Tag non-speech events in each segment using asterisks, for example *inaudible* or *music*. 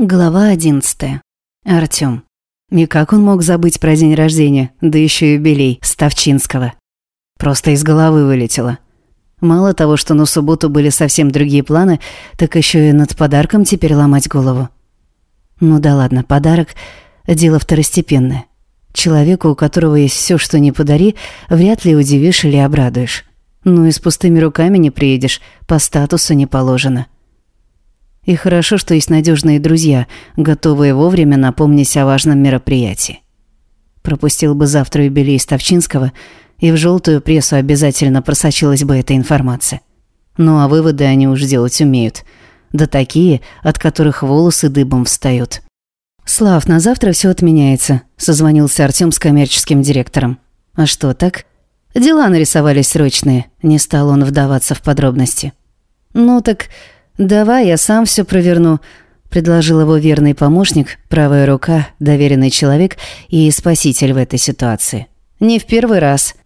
Глава одиннадцатая. Артём. И как он мог забыть про день рождения, да еще юбилей Ставчинского? Просто из головы вылетело. Мало того, что на субботу были совсем другие планы, так еще и над подарком теперь ломать голову. Ну да ладно, подарок – дело второстепенное. Человеку, у которого есть все, что не подари, вряд ли удивишь или обрадуешь. Ну и с пустыми руками не приедешь, по статусу не положено. И хорошо, что есть надежные друзья, готовые вовремя напомнить о важном мероприятии. Пропустил бы завтра юбилей Ставчинского, и в желтую прессу обязательно просочилась бы эта информация. Ну а выводы они уж делать умеют. Да такие, от которых волосы дыбом встают. «Слав, на завтра все отменяется», – созвонился Артём с коммерческим директором. «А что, так?» «Дела нарисовались срочные», – не стал он вдаваться в подробности. «Ну так «Давай я сам все проверну», – предложил его верный помощник, правая рука, доверенный человек и спаситель в этой ситуации. «Не в первый раз».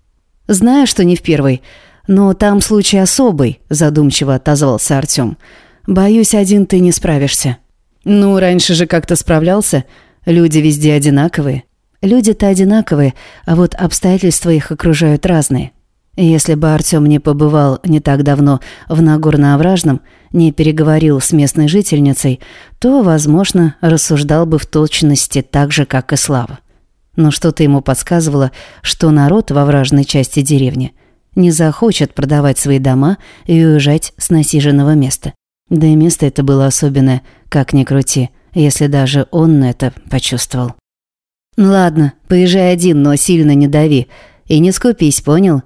«Знаю, что не в первый, но там случай особый», – задумчиво отозвался Артём. «Боюсь, один ты не справишься». «Ну, раньше же как-то справлялся. Люди везде одинаковые». «Люди-то одинаковые, а вот обстоятельства их окружают разные». Если бы Артём не побывал не так давно в Нагорно-Овражном, не переговорил с местной жительницей, то, возможно, рассуждал бы в точности так же, как и Слава. Но что-то ему подсказывало, что народ во вражной части деревни не захочет продавать свои дома и уезжать с насиженного места. Да и место это было особенное, как ни крути, если даже он это почувствовал. «Ладно, поезжай один, но сильно не дави. И не скупись, понял?»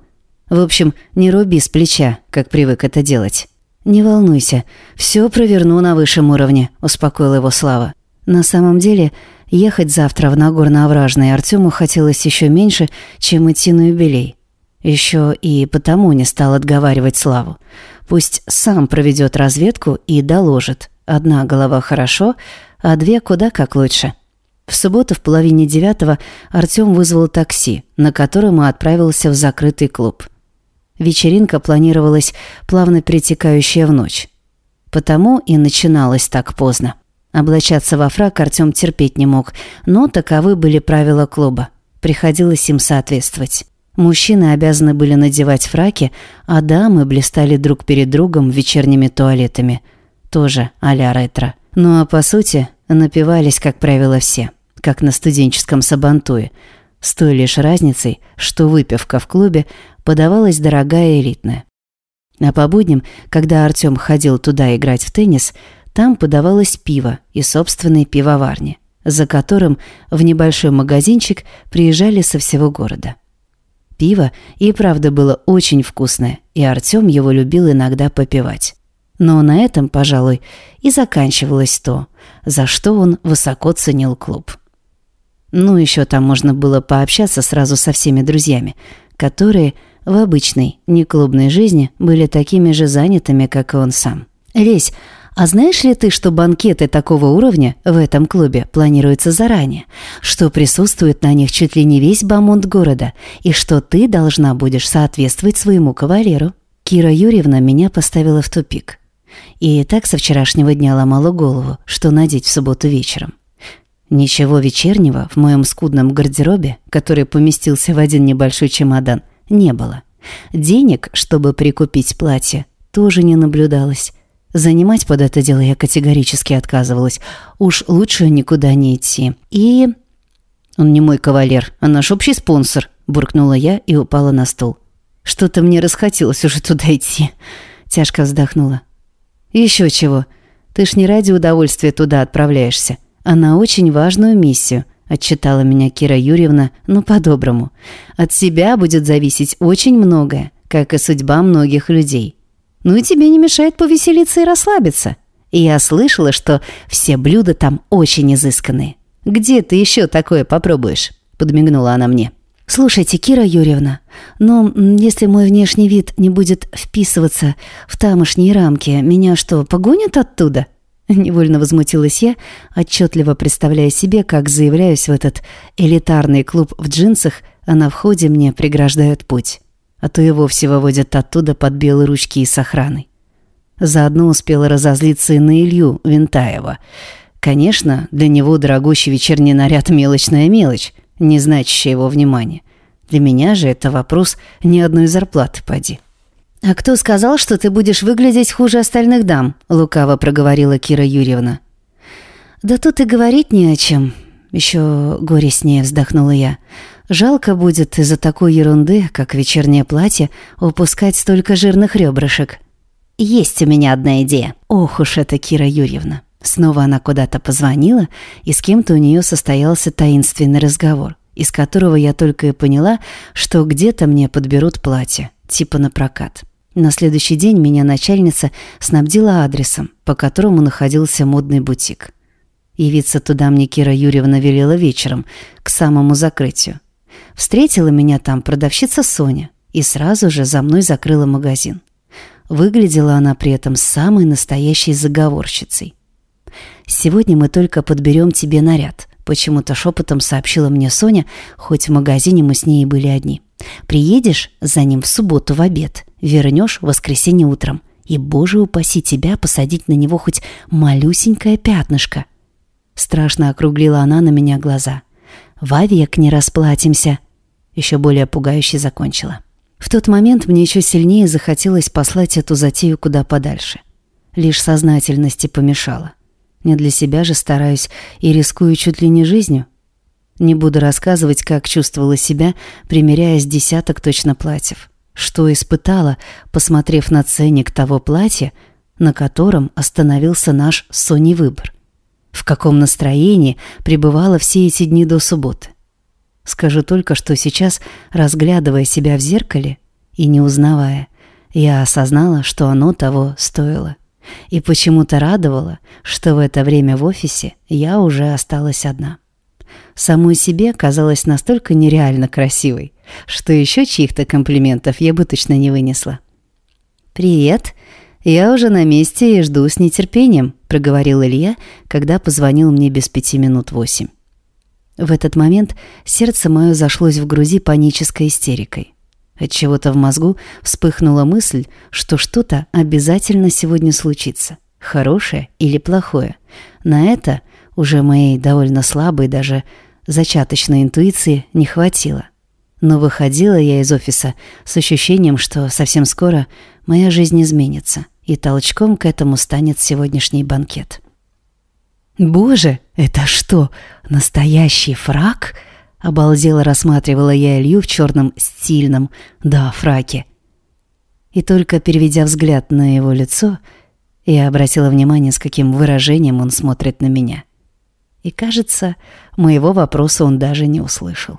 В общем, не руби с плеча, как привык это делать. «Не волнуйся, все проверну на высшем уровне», – успокоил его Слава. На самом деле, ехать завтра в Нагорно-Овражный Артему хотелось еще меньше, чем идти на юбилей. Еще и потому не стал отговаривать Славу. Пусть сам проведет разведку и доложит. Одна голова хорошо, а две куда как лучше. В субботу в половине девятого Артем вызвал такси, на котором и отправился в закрытый клуб – Вечеринка планировалась плавно перетекающая в ночь. Потому и начиналась так поздно. Облачаться во фрак Артём терпеть не мог, но таковы были правила клуба. Приходилось им соответствовать. Мужчины обязаны были надевать фраки, а дамы блистали друг перед другом вечерними туалетами. Тоже а-ля ретро. Ну а по сути, напивались, как правило, все. Как на студенческом сабантуе. С той лишь разницей, что выпивка в клубе подавалась дорогая и элитная. А по будням, когда Артём ходил туда играть в теннис, там подавалось пиво и собственной пивоварни, за которым в небольшой магазинчик приезжали со всего города. Пиво и правда было очень вкусное, и Артём его любил иногда попивать. Но на этом, пожалуй, и заканчивалось то, за что он высоко ценил клуб. Ну, еще там можно было пообщаться сразу со всеми друзьями, которые в обычной, не клубной жизни были такими же занятыми, как и он сам. «Лесь, а знаешь ли ты, что банкеты такого уровня в этом клубе планируются заранее, что присутствует на них чуть ли не весь бамонт города, и что ты должна будешь соответствовать своему кавалеру?» Кира Юрьевна меня поставила в тупик. И так со вчерашнего дня ломала голову, что надеть в субботу вечером. Ничего вечернего в моем скудном гардеробе, который поместился в один небольшой чемодан – не было. Денег, чтобы прикупить платье, тоже не наблюдалось. Занимать под это дело я категорически отказывалась. Уж лучше никуда не идти. И... «Он не мой кавалер, а наш общий спонсор», – буркнула я и упала на стол. «Что-то мне расхотелось уже туда идти», – тяжко вздохнула. «Еще чего. Ты ж не ради удовольствия туда отправляешься, а на очень важную миссию –— отчитала меня Кира Юрьевна, но по-доброму. «От себя будет зависеть очень многое, как и судьба многих людей. Ну и тебе не мешает повеселиться и расслабиться. Я слышала, что все блюда там очень изысканные. Где ты еще такое попробуешь?» — подмигнула она мне. «Слушайте, Кира Юрьевна, но если мой внешний вид не будет вписываться в тамошние рамки, меня что, погонят оттуда?» *laughs* Невольно возмутилась я, отчетливо представляя себе, как заявляюсь в этот элитарный клуб в джинсах, а на входе мне преграждают путь. А то и вовсе выводят оттуда под белые ручки и с охраной. Заодно успела разозлиться и на Илью Винтаева. Конечно, для него дорогущий вечерний наряд – мелочная мелочь, не значащая его внимания. Для меня же это вопрос ни одной зарплаты поди. «А кто сказал, что ты будешь выглядеть хуже остальных дам?» – лукаво проговорила Кира Юрьевна. «Да тут и говорить не о чем», – еще горестнее вздохнула я. «Жалко будет из-за такой ерунды, как вечернее платье, упускать столько жирных ребрышек». «Есть у меня одна идея». «Ох уж это Кира Юрьевна». Снова она куда-то позвонила, и с кем-то у нее состоялся таинственный разговор, из которого я только и поняла, что где-то мне подберут платье, типа на прокат. На следующий день меня начальница снабдила адресом, по которому находился модный бутик. Явиться туда мне Кира Юрьевна велела вечером, к самому закрытию. Встретила меня там продавщица Соня и сразу же за мной закрыла магазин. Выглядела она при этом самой настоящей заговорщицей. «Сегодня мы только подберем тебе наряд», — почему-то шепотом сообщила мне Соня, хоть в магазине мы с ней были одни. «Приедешь за ним в субботу в обед, вернешь в воскресенье утром, и, боже упаси тебя, посадить на него хоть малюсенькое пятнышко». Страшно округлила она на меня глаза. «Вовек не расплатимся!» Еще более пугающе закончила. В тот момент мне еще сильнее захотелось послать эту затею куда подальше. Лишь сознательности помешала. Не для себя же стараюсь и рискую чуть ли не жизнью. Не буду рассказывать, как чувствовала себя, примеряя с десяток точно платьев. Что испытала, посмотрев на ценник того платья, на котором остановился наш Сони выбор в каком настроении пребывала все эти дни до субботы. Скажу только, что сейчас, разглядывая себя в зеркале и не узнавая, я осознала, что оно того стоило. И почему-то радовало, что в это время в офисе я уже осталась одна. Самой себе казалась настолько нереально красивой, что еще чьих-то комплиментов я бы точно не вынесла. «Привет!» «Я уже на месте и жду с нетерпением», — проговорил Илья, когда позвонил мне без пяти минут восемь. В этот момент сердце мое зашлось в груди панической истерикой. Отчего-то в мозгу вспыхнула мысль, что что-то обязательно сегодня случится, хорошее или плохое. На это уже моей довольно слабой даже зачаточной интуиции не хватило. Но выходила я из офиса с ощущением, что совсем скоро моя жизнь изменится и толчком к этому станет сегодняшний банкет. «Боже, это что, настоящий фрак?» Обалдело рассматривала я Илью в черном стильном, да, фраке. И только переведя взгляд на его лицо, я обратила внимание, с каким выражением он смотрит на меня. И, кажется, моего вопроса он даже не услышал.